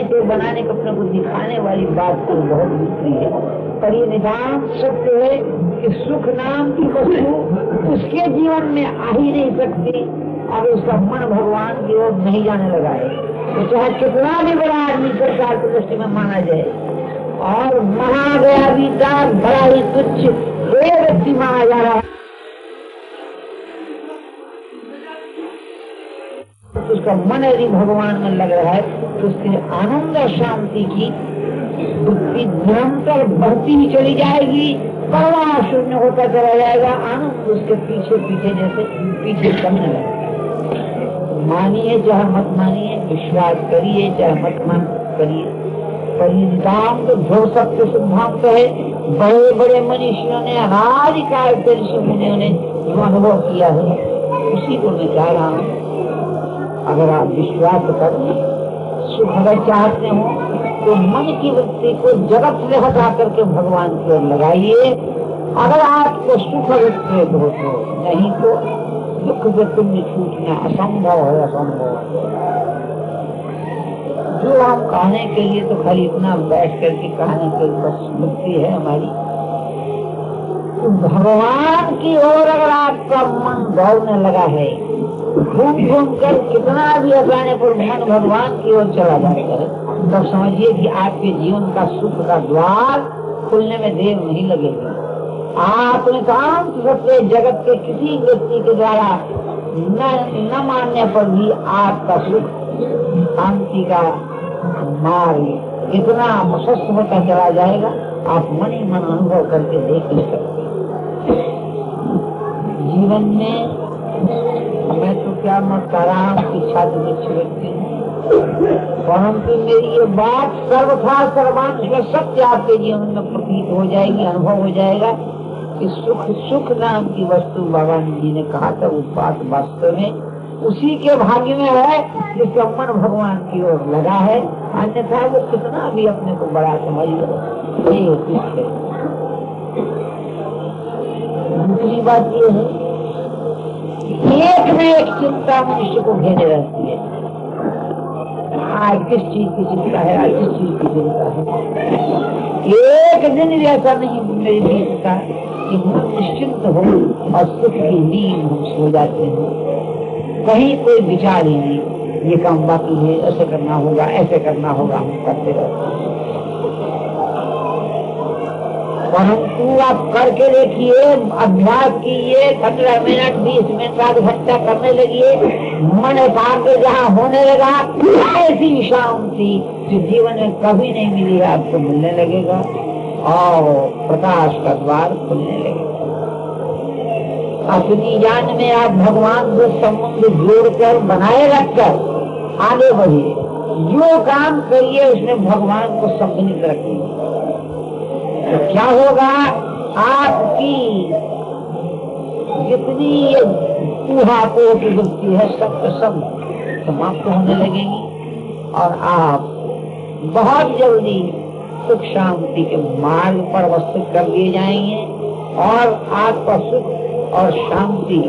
के बनाने को को दिखाने वाली बात तो बहुत दूसरी है। पर ये निदान सत्य है कि सुख नाम की वस्तु उसके जीवन में आ ही नहीं सकती और उसका मन भगवान की ओर नहीं जाने लगा है। तो चाहे कितना भी बड़ा आदमी सरकार की दृष्टि में माना जाए और महा गया भी बड़ा ही तुच्छ एक व्यक्ति माना जा रहा है। उसका मन यदि भगवान में लग रहा है तो उसके आनंद और शांति की वृत्ति निरंतर बढ़ती ही चली जाएगी। परवाह शून्य होता चला जाएगा। आनंद उसके पीछे पीछे जैसे पीछे चलने लगेगा मानिए चाहे मत मानिए, विश्वास करिए चाहे मत मान करिए। परिणाम तो जो सत्य सिद्धांत है, बड़े बड़े मनुष्यों ने अनाधिकाल ऋषि मुनियों ने जो अनुभव किया है, उसी को मैं कह रहा हूँ अगर आप विश्वास कर सुख चाहते हो तो मन की वृत्ति को जगत से हटा करके भगवान की ओर लगाइए। अगर आपको सुख विस्तृत हो तो नहीं तो दुख से तुम छूटना असंभव है, असंभव जो आप कहने के लिए तो खाली इतना बैठ करके कहने के बस मुक्ति है हमारी। तो भगवान की ओर अगर आपका मन दौड़ने लगा है घूम घूम कर कितना भी अचाने पर मन भगवान की ओर चला है तब समझिए कि आपके जीवन का सुख का द्वार खुलने में देर नहीं लगेगी। शांत सत्य जगत के किसी व्यक्ति के द्वारा न, न मानने पर भी आपका सुख शांति का मार्ग इतना प्रशस्त होता चला जाएगा आप मन ही मन अनुभव करके देख ले सकते जीवन में मैं तो क्या मत कर रहा हूँ कि छात्र व्यक्ति परंतु मेरी ये बात सर्वथा सर्वांश सत्य आपके जीवन में प्रतीत हो जाएगी, अनुभव हो जाएगा कि सुख सुख नाम की वस्तु भगवान जी ने कहा था उस बात वास्तव में उसी के भाग्य में है जिसका मन भगवान की ओर लगा है। अन्यथा वो कितना भी अपने को बड़ा समझ लो, ये कुछ है। दूसरी बात ये है एक न एक चिंता मनुष्य को घेरे रहती है। आज किस चीज़ की चिंता है? आज किस चीज़ की चिंता है? एक दिन भी ऐसा नहीं, मेरी बीतता कि निश्चिंत हो और सुख की नींद हम सो जाते हैं। कहीं कोई विचार ही नहीं, ये काम बाकी है, ऐसे करना होगा, ऐसे करना होगा, हम करते रहते हैं। परंतु आप करके देखिए, अभ्यास कीजिए पंद्रह मिनट, बीस मिनट आध घंटा करने लगिए। मन एकाग्र जहाँ होने लगा, ऐसी शांति जो जीवन में कभी नहीं मिली, आपको मिलने लगेगा। और प्रकाश का द्वार खुलने लगेगा अपनी जान में आप भगवान से संबंध जोड़कर बनाए रखकर आगे बढ़िए। जो काम करिए, उसमें भगवान को सम्मिलित रखिए। तो क्या होगा? आपकी जितनी ऊहापोह की वृत्ति है, सब सब समाप्त होने लगेगी। और आप बहुत जल्दी सुख शांति के मार्ग पर अवस्थित कर दिए जाएँगे और आपका सुख और शांति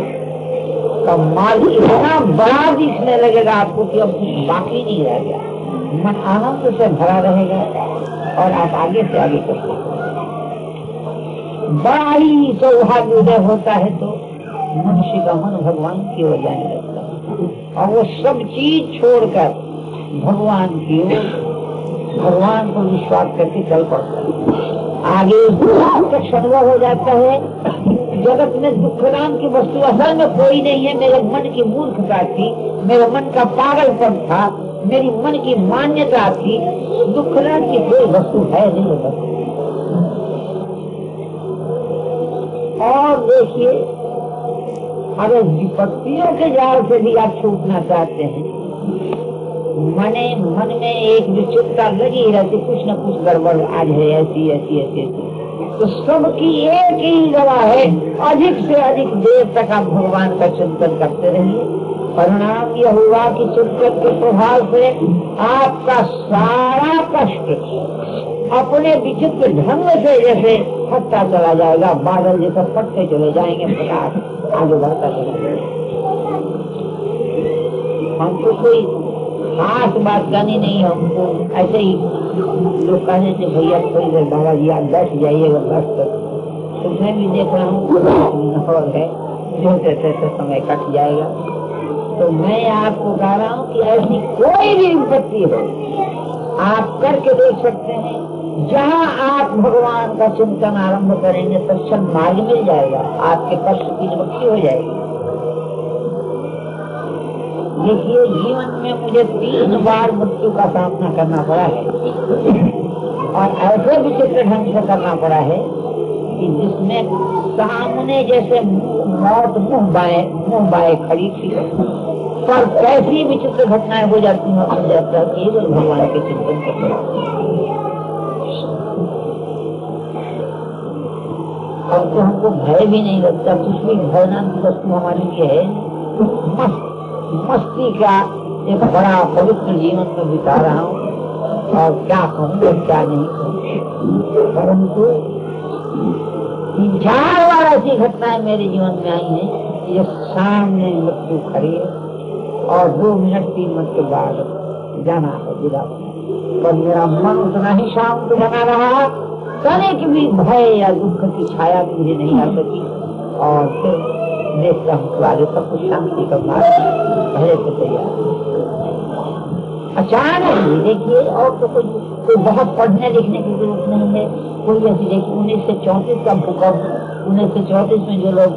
का मार्ग इतना बड़ा दिखने लगेगा आपको कि अब कुछ बाकी नहीं रह गया। मन आनंद से भरा रहेगा और आप आगे से आगे कर ही सौभाग्योदय होता है तो मनुष्य का मन भगवान की ओर जाने लगता है। और वो सब चीज़ छोड़कर भगवान की ओर, भगवान को विश्वास करके चल पड़ता है। आगे अनुभव हो जाता है, जगत में दुख नाम की वस्तु असल में कोई नहीं है। मेरे मन की मूर्खता थी, मेरे मन का पागलपन था, मेरी मन की मान्यता थी। दुख नाम की कोई वस्तु है नहीं वस्तु और देखिए, अगर विपत्तियों के जाल से भी आप छूटना चाहते हैं, मने मन में एक विचित्रता लगी रहती, कुछ न कुछ गड़बड़, आज है ऐसी ऐसी ऐसी तो सबकी एक ही दवा है, अधिक से अधिक देर तक आप भगवान का चिंतन करते रहिए। परिणाम यह हुआ कि चिंतन के प्रभाव से आपका सारा कष्ट अपने विचित्र ढंग से जैसे फटता चला जाएगा, बादल जैसे फटते चले जाएँगे, प्रकाश आगे बढ़ता चला जाएगा। हमको कोई खास बात करनी नहीं हमको। ऐसे ही लोग कहने से, भैया, थोड़ी देर दादाजी आप बैठ जाइएगा, बस तक तो मैं भी देख रहा हूँ है, जैसे तैसे समय कट जाएगा। तो मैं आपको कह रहा हूँ कि ऐसी कोई भी विपत्ति हो, आप करके देख सकते हैं। जहाँ आप भगवान का चिंतन आरंभ करेंगे तत्म मार्ग मिल जाएगा। आपके कष्ट की निवृत्ति हो जाएगी। देखिए, जीवन में मुझे तीन बार मृत्यु का सामना करना पड़ा है। और ऐसे विचित्र ढंग से करना पड़ा है कि जिसमें सामने जैसे मौत मुँह बाए मुँह बाए खड़ी थी। पर कैसी विचित्र घटनाएँ हो जाती हैं भगवान के चिंतन करते अब तो हमको भय भी नहीं लगता, कुछ भी भय नाम की वस्तु हमारे लिए है। तो मस्त, मस्ती का एक बड़ा पवित्र जीवन में बिता रहा हूँ। और क्या कहूँ और क्या नहीं कहूँ। परंतु चार बार ऐसी घटनाएँ मेरे जीवन में आई हैं ये सामने मृत्यु खड़ी है और दो मिनट तीन मिनट के बाद जाना है विदा। पर मेरा मन उतना ही शांत बना रहा तनिक भी भय या दुख की छाया मुझे नहीं आ सकी। और फिर देखता हूँ आगे सब कुछ शांति का मार्ग पहले से तैयार अचानक ही देखिए, और तो कोई कोई बहुत पढ़ने लिखने की ज़रूरत नहीं है। कोई ऐसी देखिए, उन्नीस सौ चौंतीस का भूकंप उन्नीस सौ चौंतीस में जो लोग,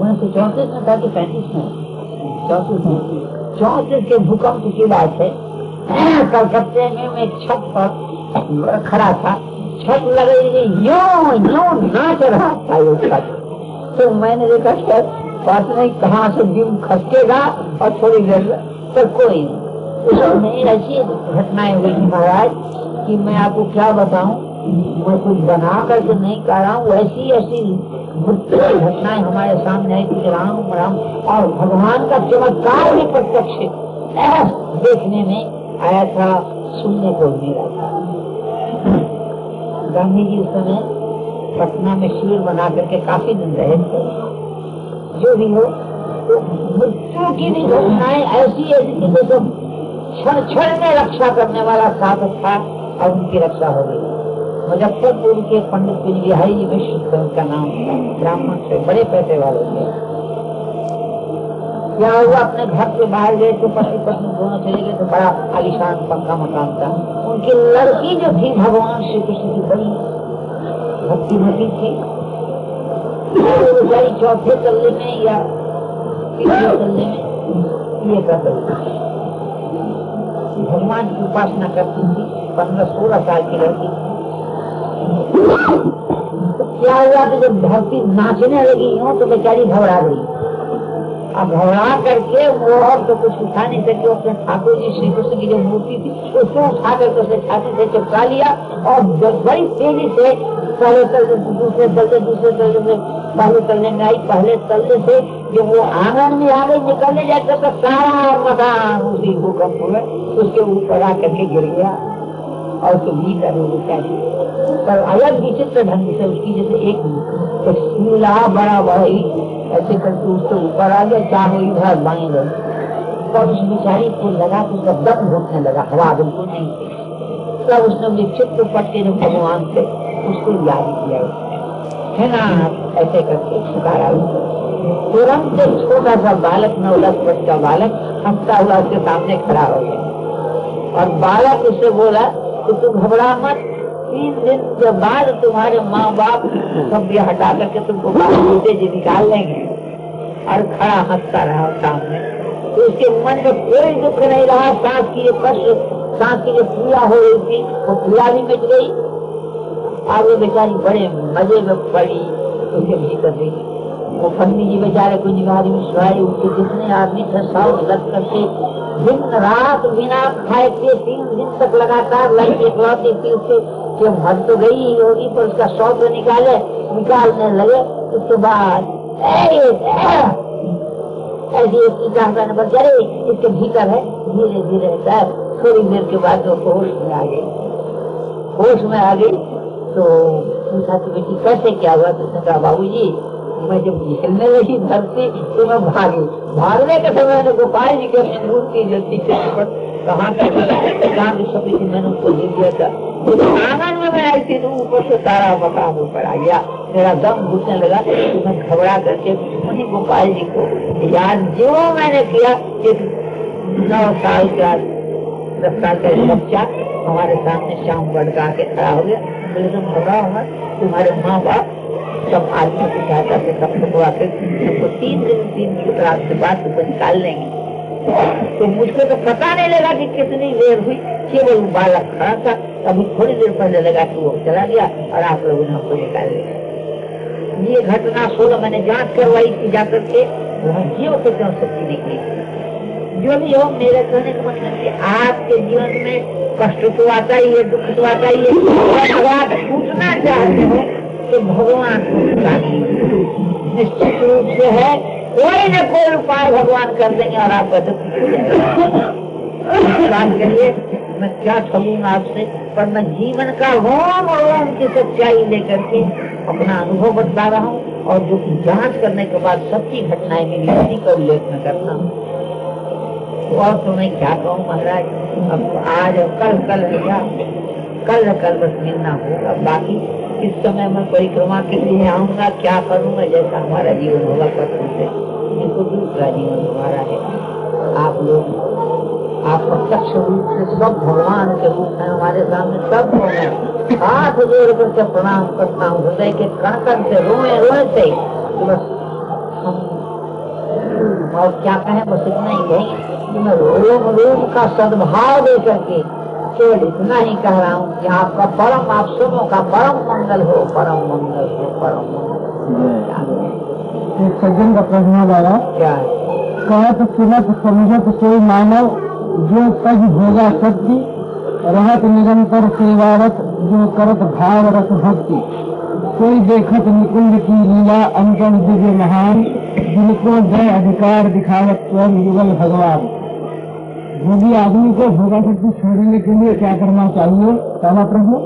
उन्नीस सौ चौंतीस में था कि पैंतीस में? चौंतीस में। चौंतीस के भूकंप की बात है। कलकत्ते में मैं छत पर खड़ा था। छत लगेगी, यो यो नाच रहा। था ये छत तो मैंने देखा शायद बात नहीं कहाँ से जिम खसकेगा और थोड़ी देर तक कोई नहीं। ऐसी घटनाएँ हुई थी महाराज कि मैं आपको क्या बताऊँ? मैं कुछ बना करके नहीं कह रहा हूँ, ऐसी ऐसी घटनाएँ हमारे सामने आई थी राम राम, और भगवान का चमत्कार भी प्रत्यक्ष देखने में आया था, सुनने को मिला था। गांधी जी उस समय पटना में शिविर बना करके काफ़ी दिन रहे थे। जो भी हो तो मृत्यु की भी घटनाएँ ऐसी ऐसी थी जैसे क्षण क्षण में रक्षा करने वाला साधक था और उनकी रक्षा हो गई। मुजफ्फरपुर के पंडित बिहारी जी मिश्र उनका नाम ब्राह्मण से बड़े पैसे वाले थे। क्या हुआ अपने घर के बाहर गए तो पति पत्नी दोनों चले गए तो बड़ा आलिशान पक्का मकान था। उनकी लड़की जो थी, भगवान श्री कृष्ण की बड़ी भक्ति भक्ति थी। बेचारी चौथे तल्ले में या तीसरे तल्ले में ये कर भगवान की उपासना करती थी, पंद्रह सोलह साल की लड़की क्या हुआ कि जब धरती नाचने लगी हो तो बेचारी घबरा गई। घबरा करके वो और तो कुछ उठा नहीं सके अपने ठाकुर जी श्री कृष्ण की जो मूर्ति थी, उसको उठा करके उसने छाती से चिपका लिया और बड़ी तेज़ी से पहले तलने दूसरे तलने दूसरे तलने में पहले तलने में आई, पहले तलने से, जब वो आँगन में आ गई निकलने जाते तो सारा मकान उसी भूकंप में उसके ऊपर आ करके गिर गया और उसको भीतर हो पर अलग विचित्र ढंग से उसकी जैसे एक बड़ा बड़ा ऐसे करके उसके ऊपर आ गया चाहे इधर बाई गए तब उस बेचारी को लगा कि उसका दम घुटने लगा, हवा बिल्कुल नहीं। तब उसने विक्षिप्त पट के जो भगवान से उसको याद किया। है ना? ऐसे करके पुकारा तुरंत छोटा सा बालक नौ दस वर्ष का बालक, हंसता हुआ उसके सामने खड़ा हो गया। और बालक उससे बोला कि तू घबरा मत तीन दिन के बाद तुम्हारे माँ बाप सब ये हटा करके तुमको जी निकाल लेंगे। और खड़ा हंसता रहा सामने तो उसके मन में कोई दुख नहीं रहा। सांस की जो कष्ट, सांस की जो पीड़ा हो रही थी, वो पीड़ा भी मिट गई। और वो बेचारी बड़े मज़े में पड़ी, उसके भीतर देखी वो पंडित जी बेचारे कुछ आदमी सुनाई उनके जितने आदमी थे, सब लग करके दिन रात बिना खाए पिए तीन दिन तक लगातार लड़की इकलौती थी, उसके कि मर तो गई होगी पर उसका शौक तो निकाले, निकालने लगे उसके बाद ऐसी इसकी कहता नंबर चले, इसके भीतर है, धीरे धीरे, सर, थोड़ी देर के बाद वो होश में आ गई, होश में आ गई तो पूछा कि बेटी, कैसे क्या हुआ? तो कहा बाबू जी मैं जब हिलने लगी धरती तो मैं भागी। भागने के समय मैंने गोपाल जी के मूर्ति जो कहाँ तक कहाँ भी सभी मैंने मेरा दम घुसने लगा तो मैं घबरा करके वही गोपाल जी को याद जो मैंने किया एक नौ साल का दस का बच्चा हमारे सामने शाम बड़का के खड़ा हो गया बोले तुम बताओ तुम्हारे माँ बाप सब आदमी की सहायता से तीन दिन, तीन रात के बाद निकाल लेंगे। तो मुझको तो पता नहीं लगा कि कितनी देर हुई। केवल बालक खड़ा था, अभी थोड़ी देर पहले लगा कि वो चला गया और आप लोगों ने हमको निकाल लिया ये घटना सोलह मैंने जाँच करवाई थी जाकर के वहाँ जीव से क्यों शक्ति निकली जो भी हो, मेरे कहने का मतलब कि आपके जीवन में कष्ट तो आता ही है, दुख तो आता ही है। आप छूटना चाहते हो तो भगवान निश्चित रूप से है कोई न कोई उपाय भगवान कर देंगे और दुख काम करिए, मैं क्या छूँ आपसे, पर मैं जीवन का रोम रोम की सच्चाई लेकर के अपना अनुभव बता रहा हूँ और जो कि जाँच करने के बाद सच्ची घटनाएँ मेरी उसी का उल्लेख में करता हूँ। और तो मैं क्या कहूँ महाराज, अब आज और कल कल क्या? कल कल बस मिलना होगा, बाकी इस समय मैं परिक्रमा के लिए आऊँगा, क्या करूँगा जैसा हमारा जीवन होगा पत्र से तो दूसरा जीवन हमारा है। आप लोग, आप प्रत्यक्ष रूप से सब भगवान के रूप में हमारे सामने सब हो गए। हाथ जोड़ करके प्रणाम करता हूँ, हृदय के कण से, रोए रोए से। बस, हम, और क्या कहें, बस इतना ही कहेंगे कि मैं रोम रोम का सद्भाव दे करके केवल इतना ही कह रहा हूँ कि आपका परम आप सुनो का परम मंगल हो परम मंगल हो परम मंगल एक सज्जन का प्रश्न आया क्या है? कहत सुनत समझत सोई मानव जो सज भोगा शक्ति रहत निरंतर सेवारत जो करत भाव रस भक्ति कोई देखत निकुंज की लीला अंतर दिव्य महान जिनको जय अधिकार दिखावत स्वयं युगल भगवान। भोगी आदमी को भोगा शक्ति छोड़ने के लिए क्या करना चाहिए? पहला प्रश्न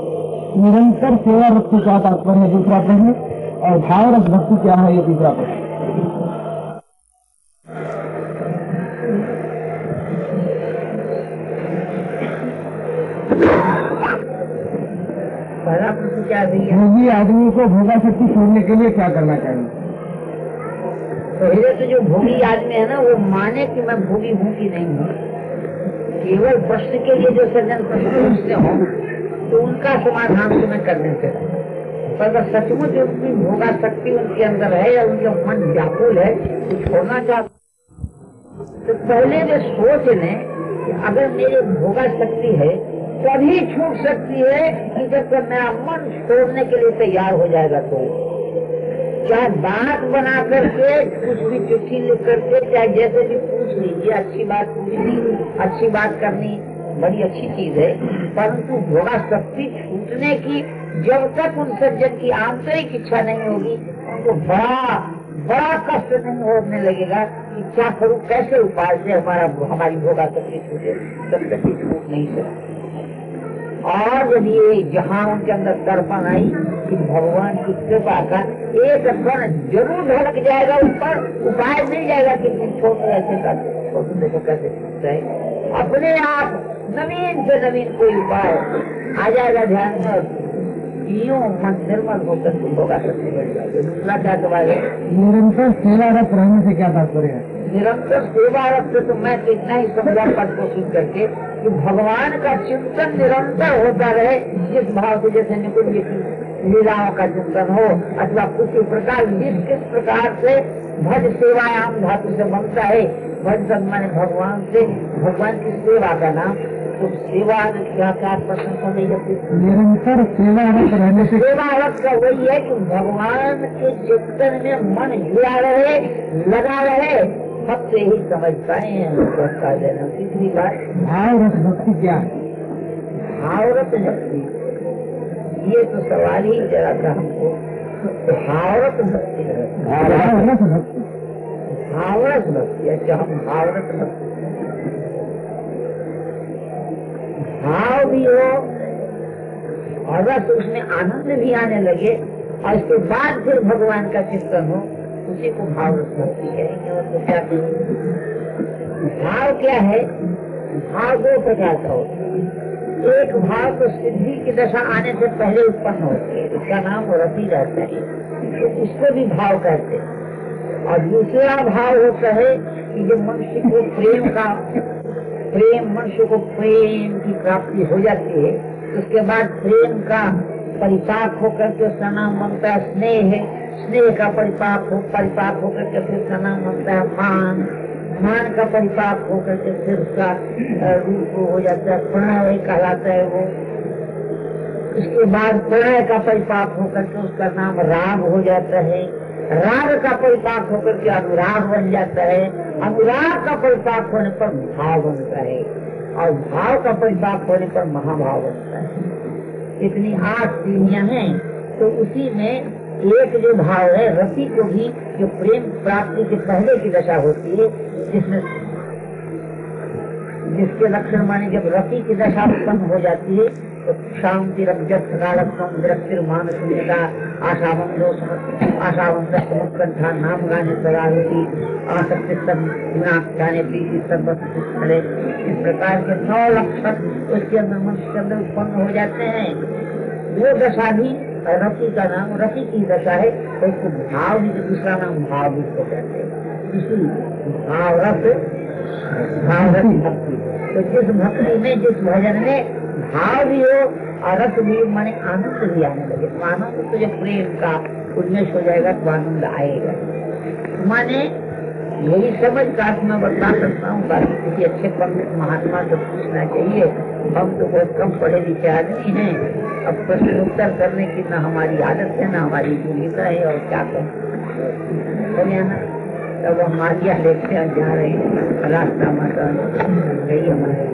निरंतर सेवा रक्ति का तात्पर्य दूसरा प्रश्न और भाव रस भक्ति क्या है? ये दूसरा प्रश्न। पहला प्रश्न क्या भोगी आदमी को भोगा शक्ति छोड़ने के लिए क्या करना चाहिए? तो पहले तो जो भोगी आदमी है ना वो माने कि मैं भोगी हूँ कि नहीं हूँ। केवल प्रश्न के लिए जो सज्जन प्रश्न पूछते हो तो उनका समाधान तुम्हें करने से पर अगर सचमुच उनकी भोगा शक्ति उनके अंदर है या उनका मन व्याकुल है तो छोड़ना चाहते तो पहले वे सोच लें कि अगर मेरे भोगा शक्ति है तभी छूट सकती है कि जब तक मेरा मन छोड़ने के लिए तैयार हो जाएगा तो। चाहे बात बना करके कुछ भी चिट्ठी लिख करके चाहे जैसे भी पूछ लीजिए, अच्छी बात पूछनी अच्छी बात करनी बड़ी अच्छी चीज़ है, परंतु भोगा शक्ति छूटने की, जब तक उन सज्जन की आंतरिक इच्छा नहीं होगी, उनको बड़ा बड़ा कष्ट नहीं होने लगेगा कि क्या करूँ, कैसे उपाय से हमारा, हमारी भोगा शक्ति छूटे तब तक छूट नहीं सकती और यदि ये जहाँ उनके अंदर दर्पण आई कि भगवान की कृपा का एक कण ज़रूर ढलक जाएगा, उस पर उपाय मिल जाएगा कि छोटे ऐसे कर। छोटे देखो कैसे छूटता है अपने आप नवीन से नवीन कोई उपाय आ जाएगा ध्यान में मन निर्मल होकर होगा सबसे बढ़ जाएगा दूसरा क्या दबाएगा निरंतर सेवारत रहने से क्या तात्पर्य है? निरंतर सेवा रखते तो मैं इतना ही समझा पद कोशिश करके कि भगवान का चिंतन निरंतर होता रहे जिस भाव से जैसे निकुंज की लीलाओं का चिंतन हो अथवा किसी प्रकार जिस किस प्रकार से भज सेवायाम धातु से बनता है भज माने भगवान से भगवान की सेवा का नाम तो सेवा क्या क्या प्रश्न नहीं जब निरंतर सेवारत रहने से सेवा का वही है कि भगवान के चिंतन में मन जुड़ा रहे लगा रहे सबसे ही समझ पाए हैं बता देना तीसरी बात भाव रस भक्ति क्या? भावरत भक्ति। ये तो सवाल ही जरा था हमको। भावरत भक्ति भाव रस भक्ति। भावरत भक्ति अच्छा हम भावरत भक्ति। भाव भी हो और रस उसमें आनंद भी आने लगे और इसके बाद फिर भगवान का चिंतन हो। उसी को भाव तो क्या कहेंगे भाव क्या है? भाव दो प्रकार का होता है। एक भाव तो सिद्धि की दशा आने से पहले उत्पन्न होती है, उसका नाम रति रहता है तो उसको भी भाव कहते हैं। और दूसरा भाव होता है कि जो मनुष्य को प्रेम का, प्रेम, मनुष्य को प्रेम की प्राप्ति हो जाती है, उसके बाद प्रेम का परिपाक होकर के उसका नाम बनता है। स्नेह स्नेह का परिपाक हो, परिपाक होकर के फिर उसका नाम बनता है मान। मान का परिपाक होकर के फिर उसका रूप हो जाता है, प्रणय कहलाता है वो। उसके बाद प्रणय का परिपाक होकर के उसका नाम राग हो जाता है। राग का परिपाक होकर के अनुराग बन जाता है। अनुराग का परिपाक होने पर भाव बनता है। और भाव का परिपाक होने पर महाभाव बनता है। इतनी आठ पीढ़ियाँ है तो उसी में एक जो भाव है रसी को भी जो प्रेम प्राप्ति के पहले की दशा होती है, जिसमें जिसके लक्षण माने जब रति की दशा उत्पन्न हो जाती है तो शांति मानसिकता आशावंदो आशावंत समुत्कंठा नाम गाने सदारुति आसक्ति स्थले इस प्रकार के नौ लक्षण उसके अंदर मनुष्य के अंदर उत्पन्न हो जाते हैं। वो दशा भी रति का नाम, रति की दशा है तो उसको भाव भी दूसरा नाम भाव भी को कहते हैं। भाव रस भक्ति तो जिस भक्ति में, जिस भजन में भाव भी हो और रस भी माने आनंद भी आने लगे। तो तो जब प्रेम का उन्मेष हो जाएगा तो आनंद आएगा। माने यही समझ का मैं बता सकता हूँ किसी अच्छे पंडित महात्मा से पूछना चाहिए। हम तो बहुत कम पढ़े लिखे आदमी हैं। अब प्रश्न उत्तर करने की न हमारी आदत है, न हमारी योग्यता है, और क्या करें तब हम आज्ञा लेते जा रहे हैं। रास्ता माता यही हमारे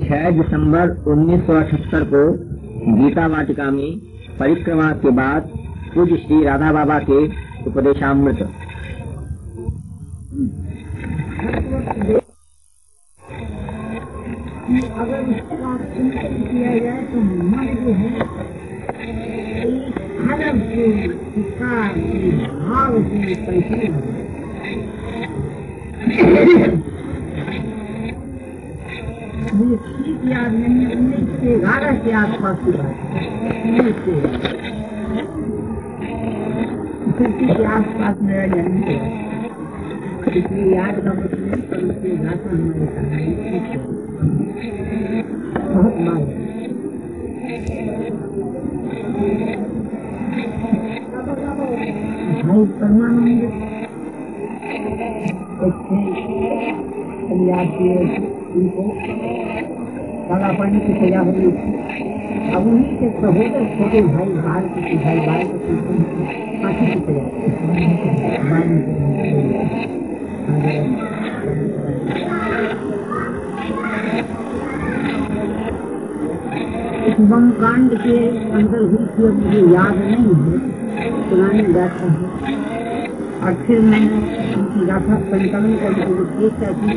छह दिसंबर उन्नीस सौ अठहत्तर को गीता वाटिका में परिक्रमा के बाद पूज्य श्री राधा बाबा के उपदेशामृत। अगर इसका चिंतन किया जाए तो मन जो है। अलग से विकार की भाव से परिपूर्ण मुझे ठीक याद नहीं है उन्नीस से ग्यारह के आसपास की बात उन्नीस से इकतीस के आसपास मेरा जन्म हुआ इसलिए याद का मतलब पर उसकी भाषा हमारे बहुत मांग भाई परमानंद पंजाब के उनको काला पानी की सजा हो गई थी अब उन्हीं के सहोदर छोटे भाई बाल के भाई बाल के फांसी की सजा कांड के अब मुझे याद नहीं है पुरानी गाथा है। और फिर मैंने उनकी गाथा संकलन करके जो चेष्टा की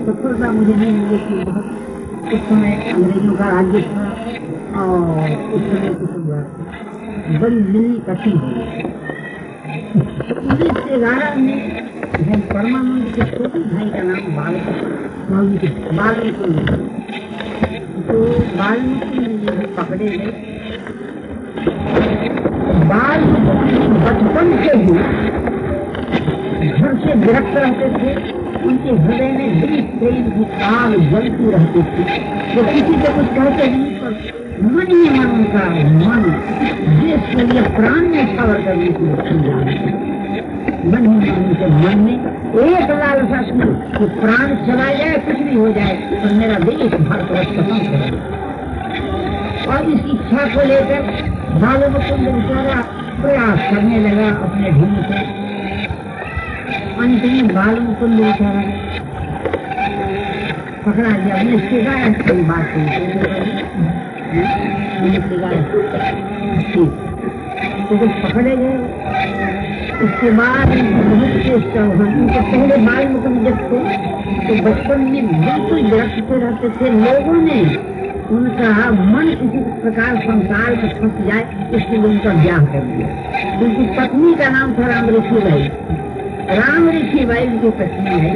सफलता मुझे नहीं मिली थी बहुत उस समय अंग्रेज़ों का राज्य था और उस समय कुछ बड़ी मिलनी कठिन उन्नीस से ग्यारह में हम परमानंद के छोटे भाई का नाम बाल बाल तो बाल पकड़े गए। बाल बचपन से ही घर से विरक्त रहते थे, उनके हृदय में बड़ी प्रेम की आग जलती रहती थी। वो किसी को कुछ कहते नहीं, पर मन ही मन उनका मन देश के लिए प्राण में खबर करने की मन ही मन उनके मन में एक लालसा थी कि प्राण चला जाए, कुछ भी हो जाए, पर मेरा देश खत्म करेगा और इस इच्छा को लेकर मुकुंद बेचारा प्रयास करने लगा अपने ढंग से अंत में बाल मुकुंद बेचारा पकड़ा गया हमने सिखाया कोई बात नहीं तो पकड़े गए उसके बाद बहुत चेष्टा हुआ उनके पहले बाल मुकुंद जब थे तो बचपन में बिल्कुल विरक्त रहते थे लोगों ने उनका मन किसी प्रकार संसार में फंस जाए इसके लिए उनका ब्याह कर दिया। उनकी पत्नी का नाम था राम ऋषि भाई। राम ऋषि बाई की पत्नी है।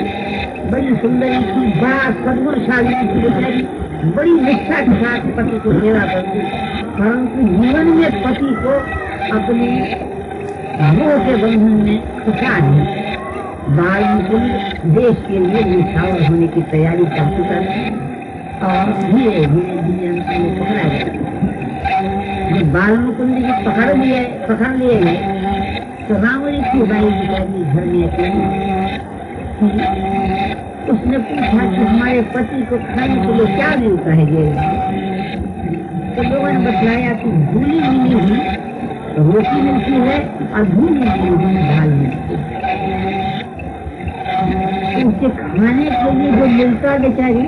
बड़ी सुंदर थी बड़ा सदगुणशाली थी बड़ी निष्ठा के साथ पति को सेवा करती परंतु जीवन में पति को अपने मोह के बंधन में फंसा नहीं। बाल देश के लिए निछावर होने की तैयारी कर चुका है। धीरे धीरे धीरे उनको पकड़ा गया जब बाल मुकुंद जी पकड़ लिए पकड़ लिए गए तो रावणी की बाई बेचारी घर में अकेली उसने पूछा कि हमारे पति को खाने के लिए क्या मिलता है जेल तो लोगों ने बतलाया कि भूली मिली हुई रोटी मिलती है और भूली मिली हुई दाल मिलती है उसे खाने के लिए जो मिलता बेचारी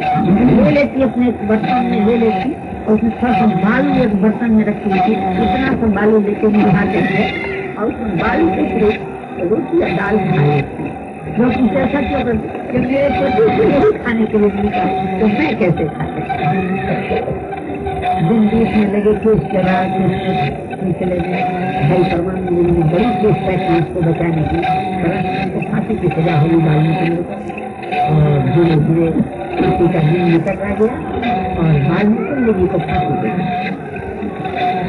ले लेती अपने बर्तन में ले लेती और उसमें थोड़ा सा बालू एक बर्तन में रखी थी इतना सा बालू लेके मिलाते थे और उस बालू के थ्रू रोटी या दाल खा लेती लोग पूछते ऐसा क्यों करते कि मेरे पति को यही खाने के लिए मिलता है तो मैं कैसे खा दिन बीच में लगे थे उसके बाद चले गए। भाई परमानंद ने बड़ी चेष्टा की उसको बचाने की परंतु उनको फांसी की सजा होगी डालने के लिए। धीरे धीरे फांसी का दिन निकट गया और वाल्मीकि जी को फांसी दी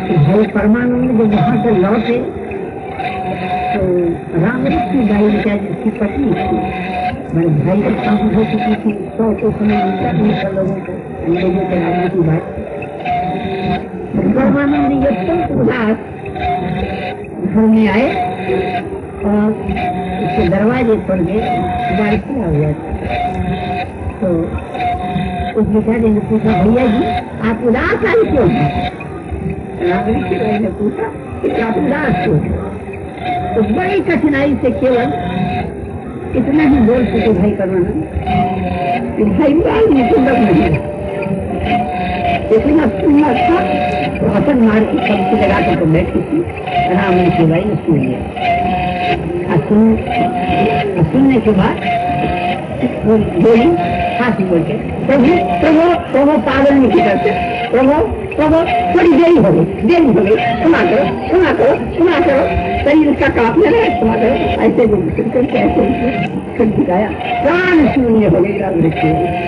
तो भाई परमानंद जब वहाँ से लौटे तो रामृत की भाई बेचारी उसकी पत्नी थी मेरे भाई की शादी हो चुकी थी। सौ तो समय मिलता नहीं था लोगों को अंग्रेज़ों के राज्य की बात। परमानंद जी अत्यंत उदास घर में आए और उसके दरवाजे पर गए द्वार खुला हुआ था। तो उस बेचारे ने पूछा, भैया जी, आप उदास आए क्यों? भाई ने पूछा, कि आप उदास क्यों तो बड़ी कठिनाई से केवल इतना ही बोल सके भाई करवाना कि भाई बाल में सुंदर नहीं इतना सुंदर था तो अपन मार की कमती लगा कर तो बैठी थी। राम ने भाई, उसको लिया सुन सुनने के बाद बोली फांसी बोल प्रभु प्रभु प्रभु पागल नहीं करते प्रभु प्रभु, थोड़ी देरी हो गई, देरी हो गई। सुना करो सुना करो सुना करो। शरीर उसका कांपने लगा सुना करो। ऐसे ऐसे फिर दिखाया प्राण हो गई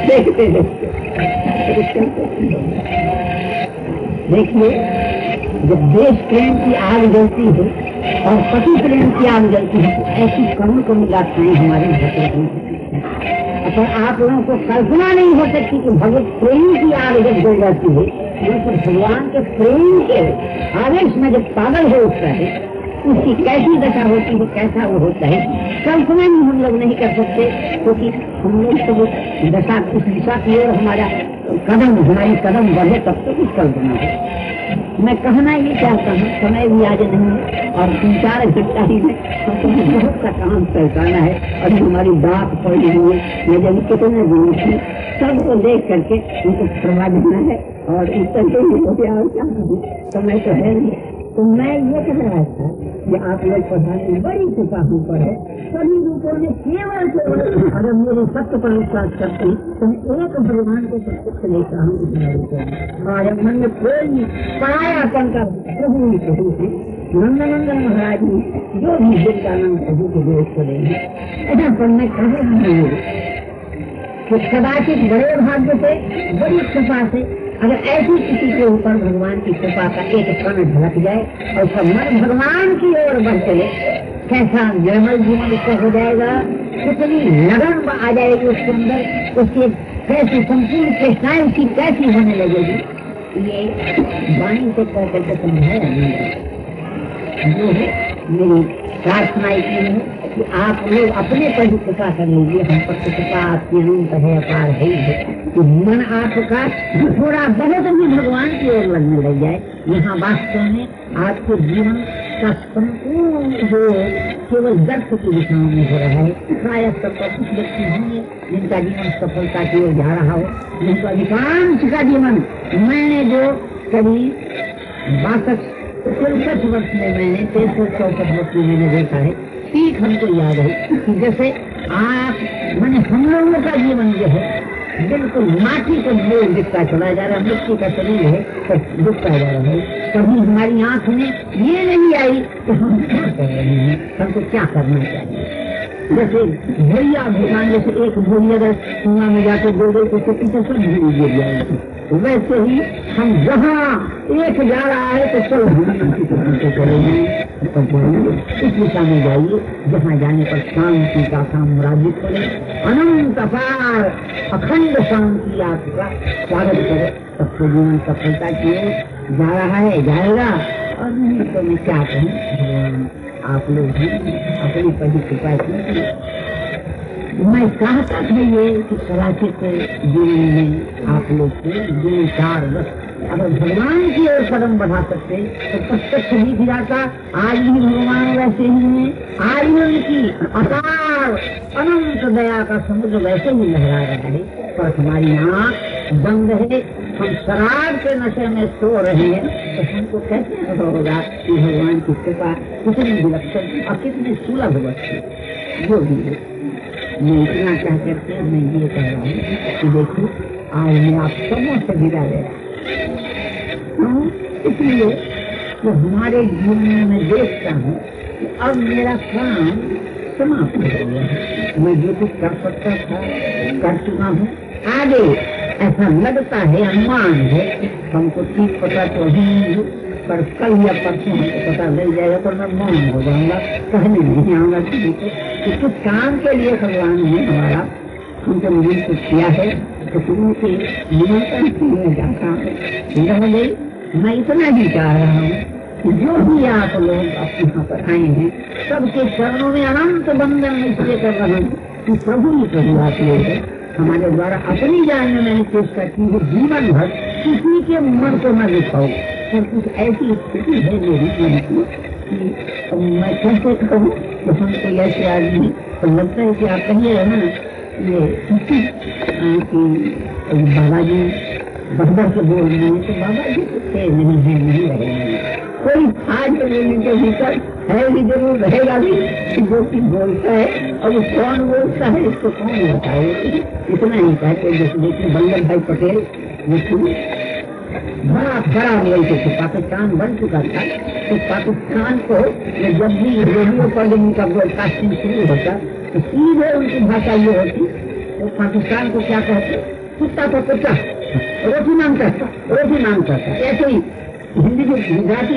देखते देखते। देखिए, जब देश प्रेम की आग जलती है और पति प्रेम की आग जलती है तो ऐसी करुण करुण गाथाएँ हमारे भगवत पर आप लोगों को कल्पना नहीं हो सकती कि भगवत प्रेम की आग जब जल जाती है तो भगवान के प्रेम के आवेश में जब पागल हो उठता है, उसकी कैसी दशा होती है, कैसा वो होता है, कल्पना भी हम लोग नहीं कर सकते, क्योंकि हम लोग तो वो दशा, उस दिशा की ओर हमारा कदम, हमारी कदम बढ़े तब तो कुछ कल्पना है। मैं कहना ही चाहता हूँ, समय भी आज नहीं है और तीन चार घंटा ही। है बहुत सा काम पहचाना है और हमारी बात पड़ी हुई है। मैं जब कितने दिन थी सबको देख करके उनको करवा देना है और ही हो गया और क्या समय तो है नहीं। तो मैं ये कह रहा था कि आप लोग पढ़ाने बड़ी कृपा हम पर है। सभी रूपों में केवल केवल अगर मेरे सत्य पर विश्वास करते तो मैं एक भगवान को प्रत्यक्ष लेता हूँ इतना रूपों और मन में कोई परायापन का प्रभु प्रभु है। नंदनंदन महाराज ने जो भी विद्यानंद प्रभु के देश को देंगे ऐसा मैं कह रहा हूँ कि कदाचित बड़े भाग्य से, बड़ी कृपा से अगर ऐसी किसी के ऊपर भगवान की कृपा का एक कण झलक जाए और उसका मन भगवान की ओर बढ़ चले, कैसा निर्मल जीवन उसका हो जाएगा? कितनी लगन आ जाएगी उसके अंदर? उसकी कैसी संपूर्ण चेष्टाएँ उसकी कैसी होने लगेगी? ये वाणी से कह करके समझाया नहीं जो है, मेरी प्रार्थना इतनी है कि आप लोग अपने पर ही कृपा कर लीजिए हम पर कृपा आपकी अनंत है अपार है कि मन आपका थोड़ा बहुत भी भगवान की ओर लगने लग जाए। यहाँ वास्तव में आपके जीवन का संपूर्ण जो केवल दर्श की दिशाओं में हो रहा है, प्राय सब कुछ व्यक्ति होंगे जिनका जीवन सफलता की ओर जा रहा हो। जिनको अधिकांश का जीवन मैंने जो करीब बासठ, तिरसठ वर्ष में मैंने तिरसठ चौसठ वर्ष में मैंने देखा है ठीक हमको याद है। जैसे आप, मैंने हम लोगों का जीवन जो है, बिल्कुल माटी का मोल दिखता चला जा रहा है, मिट्टी का शरीर है तो दिखता जा रहा है। कभी हमारी आँख में ये नहीं आई कि हम क्या कर रहे हैं, हमको क्या करना चाहिए। जैसे भैया भूटान जैसे एक भूरी अगर कुआ में जाकर गिर गई तो पीछे सब भूरी गिर जाएगी। वैसे ही हम जहाँ एक जा रहा है तो सब भूरी करेंगे। इस दिशा में जाइए, जहाँ जाने पर शांति का साम्राज्य करे। अनंत अपार, अखंड शांति आपका स्वागत करे। सबको जीवन सफलता की जा रहा है, जाएगा। और नहीं तो मैं क्या कहूँ, भगवान, आप लोग हैं, अपनी पहली कृपा कीजिए। मैं चाहता था ये कि कदाचित जीवन में आप लोग को दो चार बस अगर भगवान की ओर कदम बढ़ा सकते तो प्रत्यक्ष दिख जाता आज भी भगवान वैसे ही हैं। आज भी उनकी अपार, अनंत दया का समुद्र वैसे ही लहरा रहा है। पर हमारी आँख बंद है। हम शराब के नशे में सो रहे हैं। तो हमको कैसे अनुभव होगा कि भगवान की कृपा कितनी विलक्षण और कितनी सुलभ वस्तु जो भी है। मैं इतना कह करके मैं ये कह रहा हूँ कि देखो आज मैं आप सबों से रहा हूँ इसलिए कि हमारे जीवन में मैं देखता हूँ कि अब मेरा काम समाप्त हो गया है मैं जो कुछ कर सकता था कर चुका हूँ आगे ऐसा लगता है अनुमान है हमको ठीक पता तो ही पर कल या परसों हमको पता लग जाएगा तो मैं मौन हो जाऊँगा कहने नहीं आऊँगा किसी को कि कुछ काम के लिए भगवान ने हमारा। हमको निमंत्रित किया है तो उनके निमंत्रण के लिए जाता हूँ। गई मैं इतना भी चाह रहा हूँ जो भी आप लोग अपने यहाँ पर आए हैं, सबके चरणों में अनंत बंधन इसलिए कर रहा हूँ कि प्रभु ही प्रभु आप लोग हैं। हमारे द्वारा अपनी जान में मैंने चेष्टा की है जीवन भर किसी के मन को न दिखाओ पर कुछ ऐसी स्थिति है मेरी मन की मैं कैसे कहूँ हम ऐसे आदमी तो लगता है कि आप कहिएगा ना, ये बाबा जी बंदर से बोल रहे हैं तो बाबा जी तो थे है नहीं रहेंगे कोई आज के भीतर है भी ज़रूर रहेगा भी, कि जो कि बोलता है, और वो कौन बोलता है, इसको कौन बताए? इतना ही कहते जैसे देखिए भाई पटेल वो बड़ा बड़ा बोलते थे पाकिस्तान बन चुका था। तो पाकिस्तान को जब भी रेडियो पर उनका ब्रॉडकास्टिंग शुरू होता तो सीधे उनकी भाषा ये होती तो पाकिस्तान को क्या कहते? कुत्ता तो कुत्ता, रोटी माँगता था रोटी माँगता था। ऐसे ही हिंदी जो गुजराती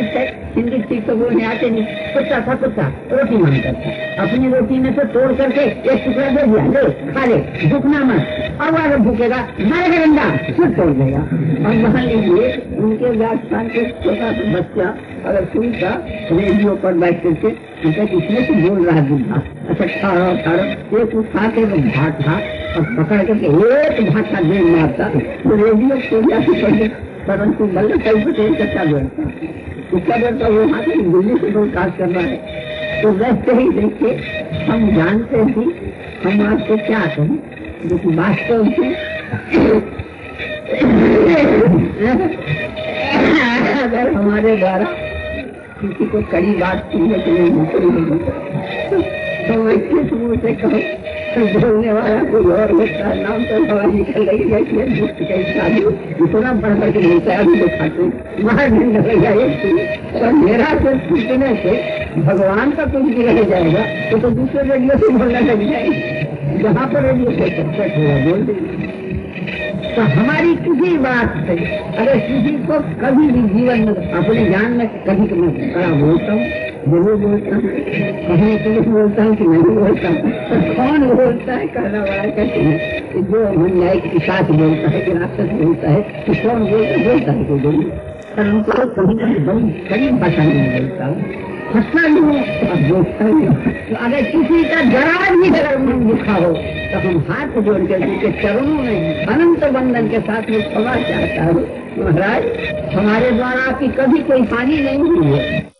हिंदी ठीक तो बोलने आते नहीं। कुत्ता था कुत्ता, रोटी माँगता था। अपनी रोटी में से तोड़ करके एक टुकड़ा दे दिया, ले, खा ले भूखना मत और अगर भूखेगा मारेगा डंडा फिर तोड़ देगा। और मान लीजिए, उनके राजस्थान के छोटा सा बच्चा, अगर सुनता रेडियो पर बैठ करके उनका किसने से बोल रहा बुढ़ा। अच्छा खाओ खाओ। एक उठा के वो भाट भाट और पकड़ करके एक भाग का देर मारता। तो रेडियो को जाके परंतु वल्लभ भाई पटेल का क्या बोलता उसका बोलता वो वहाँ से दिल्ली से ब्रॉडकास्ट कर रहा है। तो वैसे ही देखिए, हम जानते हैं, हम आपको क्या कहें? अगर हमारे द्वारा किसी को कड़ी बात सुनने के लिए निकली होगी तो मैं किस मुँह से कहूँ तो बोलने वाला कोई और होता है नाम तो हवा निकल रही है कि मुफ़्त का शादी इतना बढ़ बढ़ के बोलता है अभी दिखाते वहाँ ढंग लगा एक तो मेरा से छूटने से भगवान का कुछ भी रह जाएगा तो तो दूसरे रेडियो से बोलने लग जाएगी। जहाँ पर रेडियो बोल तो हमारी किसी बात से अगर किसी को कभी भी जीवन में, अपने ज्ञान में कभी कभी बड़ा बोलता हूँ, ज़रूर बोलता हूँ कहने के लिए बोलता हूँ कि नहीं बोलता हूँ तो कौन बोलता है कहना बड़ा कहते हैं जो मन अन्याय के साथ बोलता है कि राक्षस बोलता है तो कौन बोलता बोलता है कोई बोली पर उनको कभी कभी बड़ी कड़ी भाषा में बोलता हूँ। हंसना भी हो और भी हो तो अगर किसी का जरा भी अगर मन दुखा हो तो हम हाथ जोड़ कर उनके चरणों में अनंत बंधन के साथ में क्षमा चाहता हूँ। महाराज, हमारे द्वारा आपकी कभी कोई हानि नहीं हुई है।